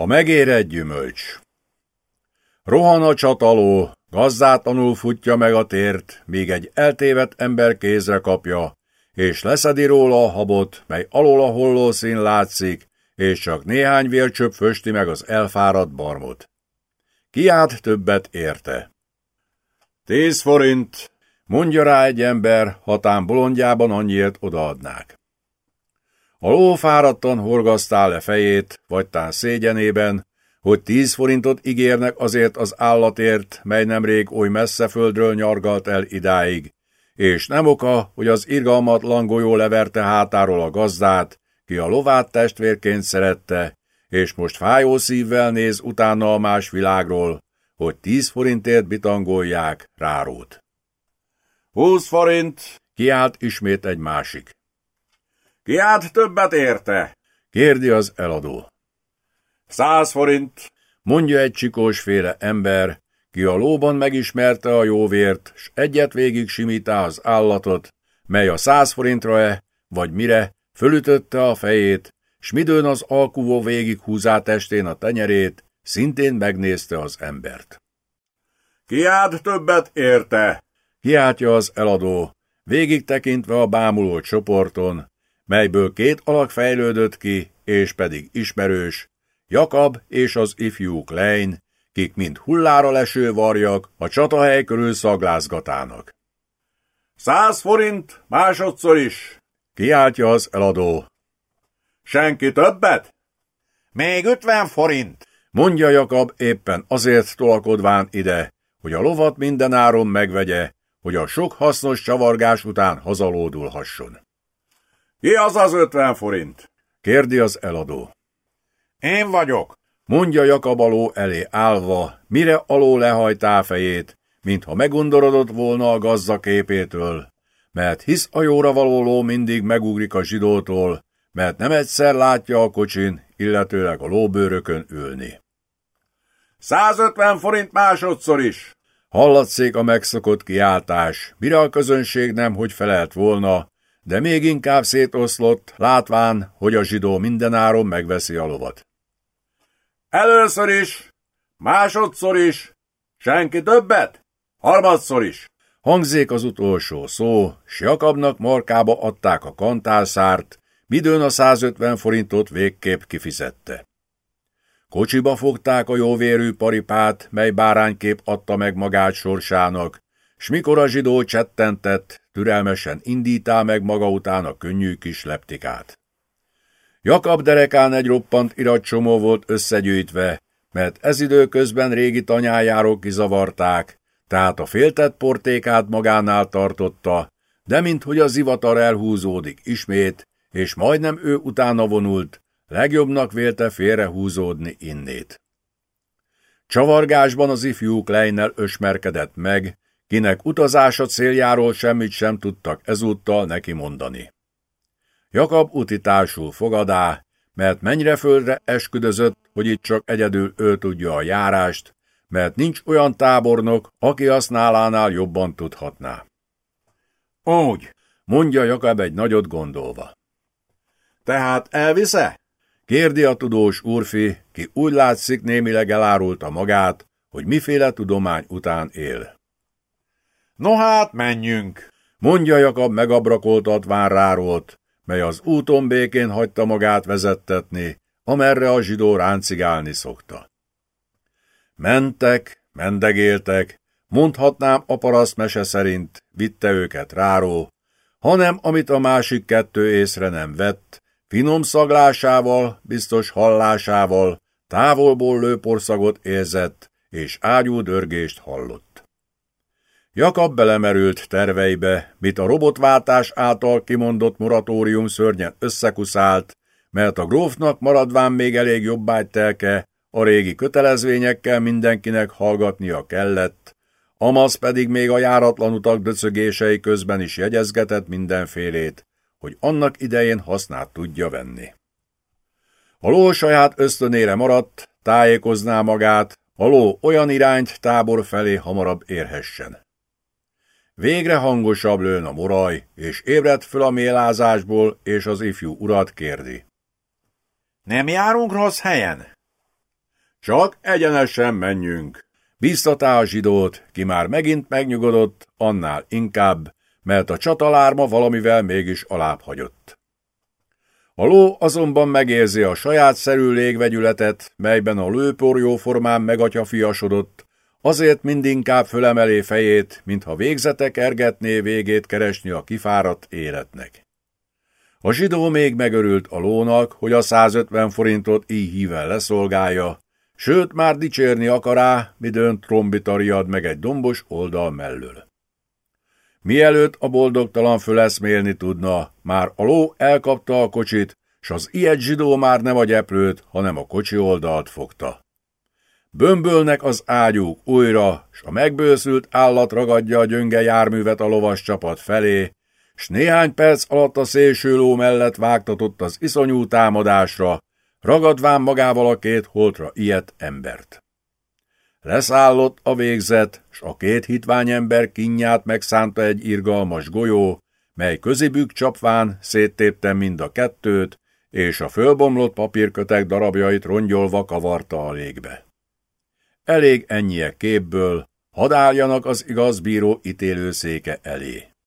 A megérett gyümölcs Rohan a csataló, gazdátlanul futja meg a tért, míg egy eltévedt ember kézre kapja, és leszedi róla a habot, mely alól a hollószín látszik, és csak néhány vércsöp fösti meg az elfáradt barmot. Kiált többet érte. Tíz forint, mondja rá egy ember, hatán bolondjában annyiért odaadnák. A ló fáradtan horgasztál le fejét, vagy tán szégyenében, hogy tíz forintot ígérnek azért az állatért, mely nemrég oly messze földről nyargalt el idáig, és nem oka, hogy az irgalmatlan golyó leverte hátáról a gazdát, ki a lovát testvérként szerette, és most fájó szívvel néz utána a más világról, hogy tíz forintért bitangolják rárót. Húsz forint! Kiált ismét egy másik. Kiált többet érte? kérdi az eladó. Száz forint, mondja egy csikósféle ember, ki a lóban megismerte a jóvért, s egyet végig simítá az állatot, mely a száz forintra-e, vagy mire, fölütötte a fejét, s midőn az alkuvó végig húzá testén a tenyerét, szintén megnézte az embert. Kiád többet érte, kiáltja az eladó, végig tekintve a bámuló csoporton, melyből két alak fejlődött ki, és pedig ismerős, Jakab és az ifjú Klein, kik mind hullára leső varjak, a csatahely körül szaglázgatának. Száz forint, másodszor is, kiáltja az eladó. Senki többet? Még ötven forint, mondja Jakab éppen azért tolakodván ide, hogy a lovat mindenáron megvegye, hogy a sok hasznos csavargás után hazalódulhasson. Ki az az ötven forint? kérdi az eladó. Én vagyok, mondja Jakabaló elé állva, mire aló lehajtá fejét, mintha megundorodott volna a gazza képétől, mert hisz a jóra való ló mindig megugrik a zsidótól, mert nem egyszer látja a kocsin, illetőleg a lóbőrökön ülni. 150 forint másodszor is! Hallatszik a megszokott kiáltás, mire a közönség nem hogy felelt volna, de még inkább szétoszlott, látván, hogy a zsidó mindenáron megveszi a lovat. Először is, másodszor is, senki többet, harmadszor is. Hangzék az utolsó szó, s Jakabnak markába adták a kantálszárt, midőn a 150 forintot végképp kifizette. Kocsiba fogták a jóvérű paripát, mely báránykép adta meg magát sorsának, s mikor a zsidó csettentett, türelmesen indítá meg maga után a könnyű kis leptikát. Jakab derekán egy roppant iratcsomó volt összegyűjtve, mert ez időközben régi tanyájáról kizavarták, tehát a féltett portékát magánál tartotta, de minthogy a zivatar elhúzódik ismét, és majdnem ő utána vonult, legjobbnak vélte félrehúzódni innét. Csavargásban az ifjú Kleinnel ösmerkedett meg, kinek utazása céljáról semmit sem tudtak ezúttal neki mondani. Jakab utitársul fogadá, mert mennyire földre esküdözött, hogy itt csak egyedül ő tudja a járást, mert nincs olyan tábornok, aki azt nálánál jobban tudhatná. Úgy, mondja Jakab egy nagyot gondolva. Tehát elvisze? Kérdi a tudós úrfi, ki úgy látszik némileg elárulta magát, hogy miféle tudomány után él. No hát, menjünk, mondja Jakab megabrakoltatván rárolt, mely az úton békén hagyta magát vezettetni, amerre a zsidó ráncigálni szokta. Mentek, mendegéltek, mondhatnám a paraszt mese szerint, vitte őket ráró, hanem amit a másik kettő észre nem vett, finom szaglásával, biztos hallásával, távolból lőporszagot érzett, és ágyú dörgést hallott. Jakab belemerült terveibe, mit a robotváltás által kimondott moratórium szörnyen összekuszált, mert a grófnak maradván még elég jobbágytelke, a régi kötelezvényekkel mindenkinek hallgatnia kellett, Amaz pedig még a járatlan utak döcögései közben is jegyezgetett mindenfélét, hogy annak idején hasznát tudja venni. A ló saját ösztönére maradt, tájékozná magát, a ló olyan irányt tábor felé hamarabb érhessen. Végre hangosabb lőn a moraj, és ébredt föl a mélázásból, és az ifjú urat kérdi. Nem járunk rossz helyen? Csak egyenesen menjünk. Biztatá a zsidót, ki már megint megnyugodott, annál inkább, mert a csatalárma valamivel mégis alább hagyott. A ló azonban megérzi a saját szerű légvegyületet, melyben a lőporjó formán megatyafiasodott, azért mindinkább fölemelé fejét, mintha végzetek ergetné végét keresni a kifáradt életnek. A zsidó még megörült a lónak, hogy a 150 forintot így híven leszolgálja, sőt már dicsérni akará, midőn trombitariad meg egy dombos oldal mellől. Mielőtt a boldogtalan föleszmélni tudna, már a ló elkapta a kocsit, s az ilyet zsidó már nem a gyeplőt, hanem a kocsi oldalt fogta. Bömbölnek az ágyúk újra, s a megbőszült állat ragadja a gyönge járművet a lovas csapat felé, s néhány perc alatt a szélső ló mellett vágtatott az iszonyú támadásra, ragadván magával a két holtra ilyet embert. Leszállott a végzet, s a két hitvány ember kinyát megszánta egy irgalmas golyó, mely közibük csapván széttépte mind a kettőt, és a fölbomlott papírkötek darabjait rongyolva kavarta a légbe. Elég ennyiek képből, hadd álljanak az igazbíró ítélőszéke elé.